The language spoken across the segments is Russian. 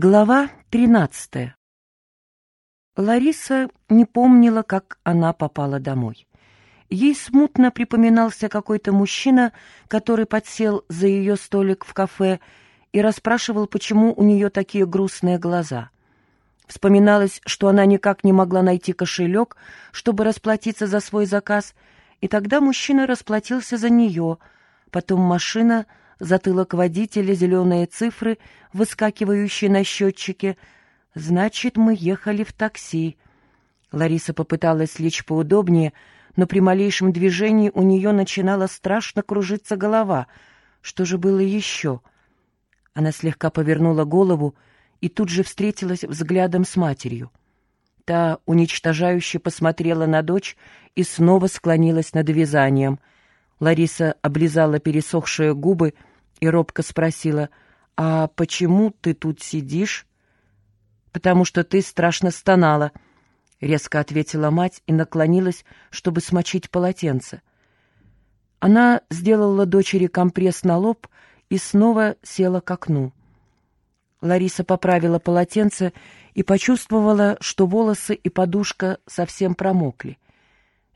Глава тринадцатая. Лариса не помнила, как она попала домой. Ей смутно припоминался какой-то мужчина, который подсел за ее столик в кафе и расспрашивал, почему у нее такие грустные глаза. Вспоминалось, что она никак не могла найти кошелек, чтобы расплатиться за свой заказ, и тогда мужчина расплатился за нее, потом машина затылок водителя, зеленые цифры, выскакивающие на счетчике. Значит, мы ехали в такси. Лариса попыталась лечь поудобнее, но при малейшем движении у нее начинала страшно кружиться голова. Что же было еще? Она слегка повернула голову и тут же встретилась взглядом с матерью. Та уничтожающе посмотрела на дочь и снова склонилась над вязанием. Лариса облизала пересохшие губы и робко спросила, «А почему ты тут сидишь?» «Потому что ты страшно стонала», — резко ответила мать и наклонилась, чтобы смочить полотенце. Она сделала дочери компресс на лоб и снова села к окну. Лариса поправила полотенце и почувствовала, что волосы и подушка совсем промокли.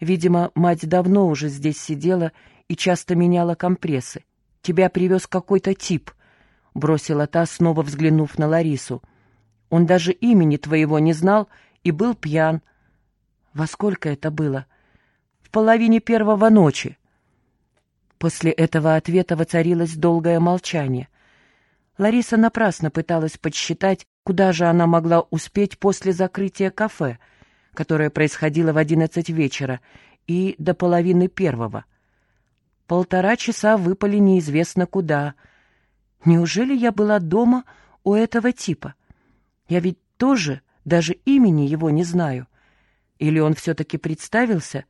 Видимо, мать давно уже здесь сидела и часто меняла компрессы. Тебя привез какой-то тип», — бросила та, снова взглянув на Ларису. «Он даже имени твоего не знал и был пьян». «Во сколько это было?» «В половине первого ночи». После этого ответа воцарилось долгое молчание. Лариса напрасно пыталась подсчитать, куда же она могла успеть после закрытия кафе, которое происходило в одиннадцать вечера, и до половины первого. Полтора часа выпали неизвестно куда. Неужели я была дома у этого типа? Я ведь тоже даже имени его не знаю. Или он все-таки представился?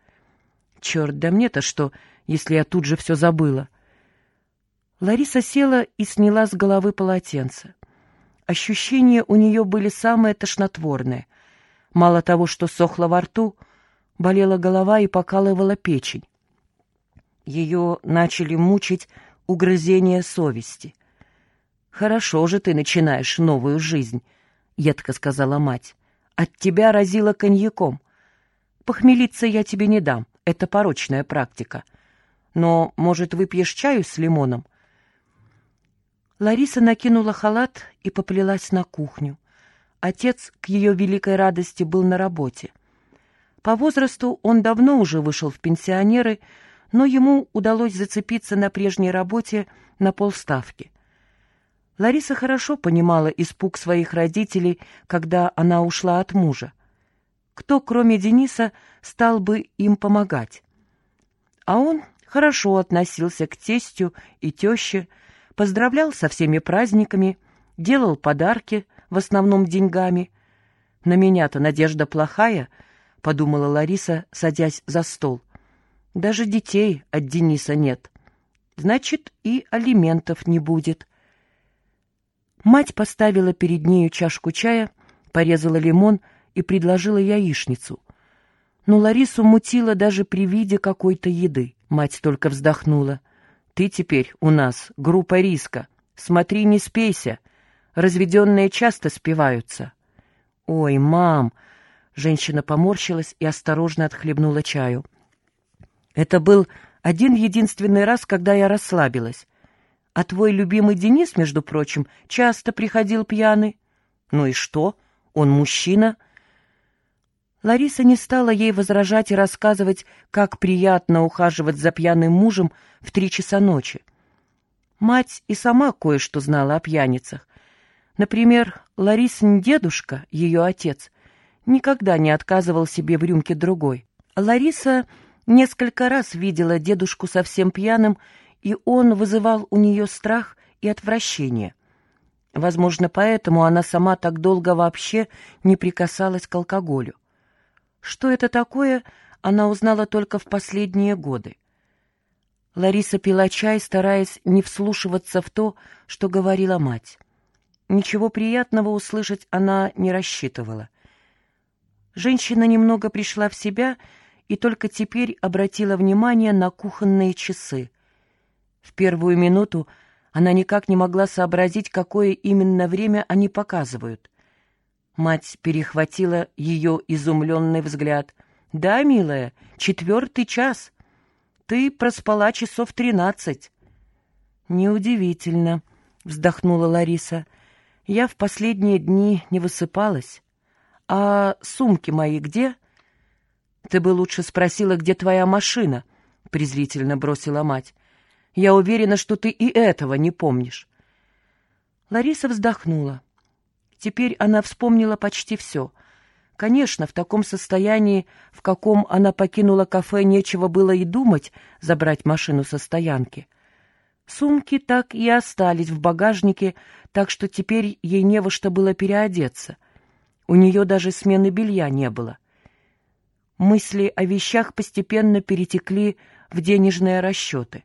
Черт, да мне-то что, если я тут же все забыла? Лариса села и сняла с головы полотенце. Ощущения у нее были самые тошнотворные. Мало того, что сохло во рту, болела голова и покалывала печень. Ее начали мучить угрызения совести. «Хорошо же ты начинаешь новую жизнь», — едко сказала мать. «От тебя разило коньяком. Похмелиться я тебе не дам, это порочная практика. Но, может, выпьешь чаю с лимоном?» Лариса накинула халат и поплелась на кухню. Отец, к ее великой радости, был на работе. По возрасту он давно уже вышел в пенсионеры, но ему удалось зацепиться на прежней работе на полставки. Лариса хорошо понимала испуг своих родителей, когда она ушла от мужа. Кто, кроме Дениса, стал бы им помогать? А он хорошо относился к тестю и теще, поздравлял со всеми праздниками, делал подарки, в основном деньгами. «На меня-то надежда плохая», — подумала Лариса, садясь за стол — даже детей от Дениса нет. Значит, и алиментов не будет. Мать поставила перед нею чашку чая, порезала лимон и предложила яичницу. Но Ларису мутила даже при виде какой-то еды. Мать только вздохнула. «Ты теперь у нас группа риска. Смотри, не спейся. Разведенные часто спиваются». «Ой, мам!» Женщина поморщилась и осторожно отхлебнула чаю. Это был один единственный раз, когда я расслабилась. А твой любимый Денис, между прочим, часто приходил пьяный. Ну и что? Он мужчина. Лариса не стала ей возражать и рассказывать, как приятно ухаживать за пьяным мужем в три часа ночи. Мать и сама кое-что знала о пьяницах. Например, Ларисин дедушка, ее отец, никогда не отказывал себе в рюмке другой. Лариса Несколько раз видела дедушку совсем пьяным, и он вызывал у нее страх и отвращение. Возможно, поэтому она сама так долго вообще не прикасалась к алкоголю. Что это такое, она узнала только в последние годы. Лариса пила чай, стараясь не вслушиваться в то, что говорила мать. Ничего приятного услышать она не рассчитывала. Женщина немного пришла в себя и только теперь обратила внимание на кухонные часы. В первую минуту Она никак не могла сообразить, какое именно время они показывают. Мать перехватила ее изумленный взгляд. «Да, милая, четвертый час. Ты проспала часов тринадцать». «Неудивительно», — вздохнула Лариса. «Я в последние дни не высыпалась. А сумки мои где?» «Ты бы лучше спросила, где твоя машина», — презрительно бросила мать. «Я уверена, что ты и этого не помнишь». Лариса вздохнула. Теперь она вспомнила почти все. Конечно, в таком состоянии, в каком она покинула кафе, нечего было и думать забрать машину со стоянки. Сумки так и остались в багажнике, так что теперь ей не во что было переодеться. У нее даже смены белья не было. Мысли о вещах постепенно перетекли в денежные расчеты.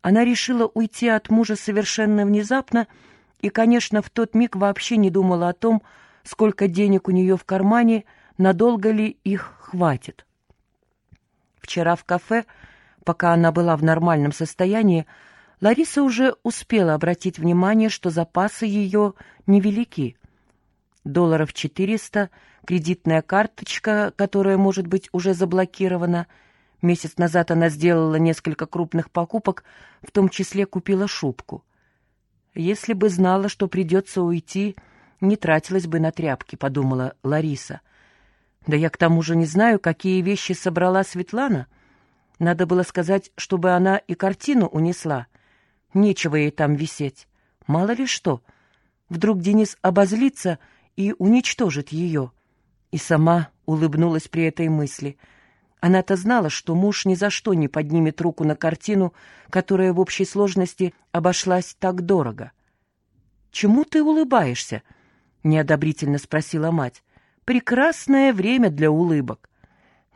Она решила уйти от мужа совершенно внезапно, и, конечно, в тот миг вообще не думала о том, сколько денег у нее в кармане, надолго ли их хватит. Вчера в кафе, пока она была в нормальном состоянии, Лариса уже успела обратить внимание, что запасы ее невелики. Долларов 400, кредитная карточка, которая, может быть, уже заблокирована. Месяц назад она сделала несколько крупных покупок, в том числе купила шубку. «Если бы знала, что придется уйти, не тратилась бы на тряпки», — подумала Лариса. «Да я к тому же не знаю, какие вещи собрала Светлана. Надо было сказать, чтобы она и картину унесла. Нечего ей там висеть. Мало ли что. Вдруг Денис обозлится и уничтожит ее». И сама улыбнулась при этой мысли — она-то знала, что муж ни за что не поднимет руку на картину, которая в общей сложности обошлась так дорого. «Чему ты улыбаешься?» — неодобрительно спросила мать. «Прекрасное время для улыбок».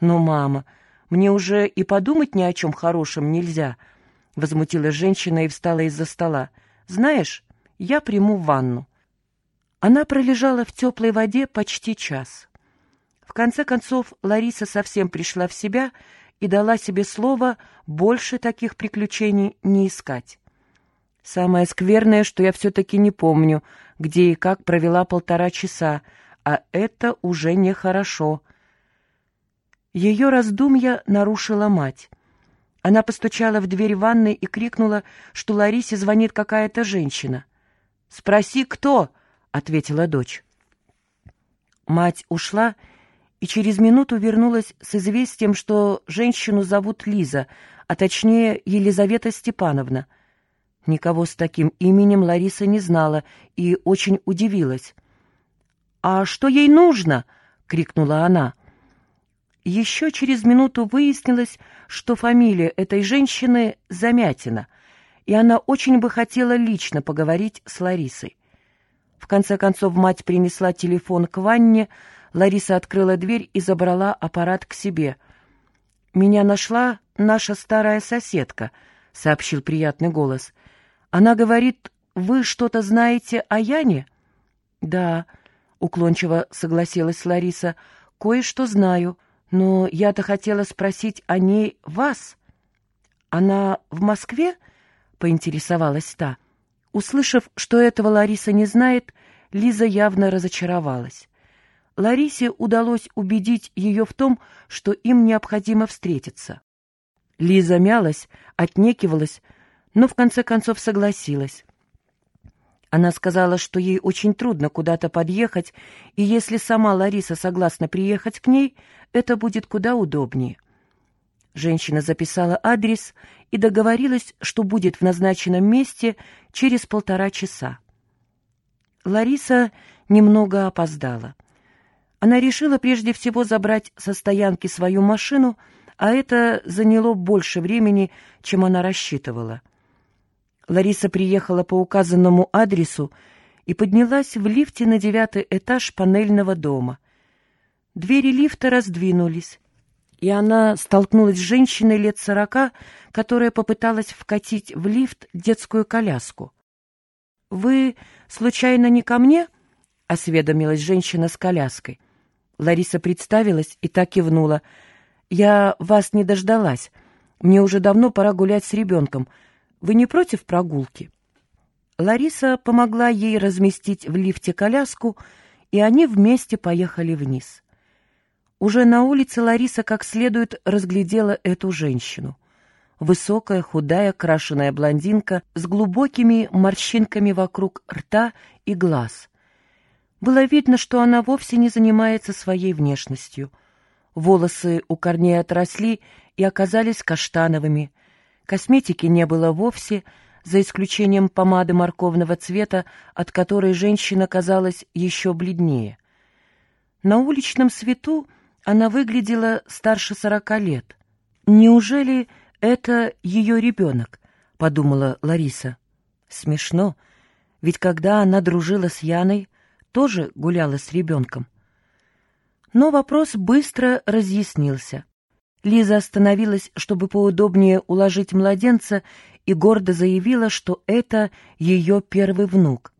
«Но, мама, мне уже и подумать ни о чем хорошем нельзя», — возмутилась женщина и встала из-за стола. «Знаешь, я приму ванну». Она пролежала в теплой воде почти час. В конце концов, Лариса совсем пришла в себя и дала себе слово больше таких приключений не искать. Самое скверное, что я все-таки не помню, где и как провела полтора часа, а это уже нехорошо. Ее раздумья нарушила мать. Она постучала в дверь ванной и крикнула, что Ларисе звонит какая-то женщина. «Спроси, кто?» — ответила дочь. Мать ушла и через минуту вернулась с известием, что женщину зовут Лиза, а точнее Елизавета Степановна. Никого с таким именем Лариса не знала и очень удивилась. «А что ей нужно?» — крикнула она. Еще через минуту выяснилось, что фамилия этой женщины Замятина, и она очень бы хотела лично поговорить с Ларисой. В конце концов мать принесла телефон к ванне, Лариса открыла дверь и забрала аппарат к себе. «Меня нашла наша старая соседка», — сообщил приятный голос. «Она говорит, вы что-то знаете о Яне?» «Да», — уклончиво согласилась Лариса, — «кое-что знаю, но я-то хотела спросить о ней вас». «Она в Москве?» — поинтересовалась та. Услышав, что этого Лариса не знает, Лиза явно разочаровалась. Ларисе удалось убедить ее в том, что им необходимо встретиться. Лиза мялась, отнекивалась, но в конце концов согласилась. Она сказала, что ей очень трудно куда-то подъехать, и если сама Лариса согласна приехать к ней, это будет куда удобнее. Женщина записала адрес и договорилась, что будет в назначенном месте через полтора часа. Лариса немного опоздала. Она решила прежде всего забрать со стоянки свою машину, а это заняло больше времени, чем она рассчитывала. Лариса приехала по указанному адресу и поднялась в лифте на девятый этаж панельного дома. Двери лифта раздвинулись, и она столкнулась с женщиной лет сорока, которая попыталась вкатить в лифт детскую коляску. «Вы, случайно, не ко мне?» — осведомилась женщина с коляской. Лариса представилась и так кивнула. «Я вас не дождалась. Мне уже давно пора гулять с ребенком. Вы не против прогулки?» Лариса помогла ей разместить в лифте коляску, и они вместе поехали вниз. Уже на улице Лариса как следует разглядела эту женщину. Высокая, худая, крашеная блондинка с глубокими морщинками вокруг рта и глаз. Было видно, что она вовсе не занимается своей внешностью. Волосы у корней отросли и оказались каштановыми. Косметики не было вовсе, за исключением помады морковного цвета, от которой женщина казалась еще бледнее. На уличном свету она выглядела старше сорока лет. Неужели это ее ребенок? — подумала Лариса. Смешно, ведь когда она дружила с Яной, тоже гуляла с ребенком. Но вопрос быстро разъяснился. Лиза остановилась, чтобы поудобнее уложить младенца, и гордо заявила, что это ее первый внук.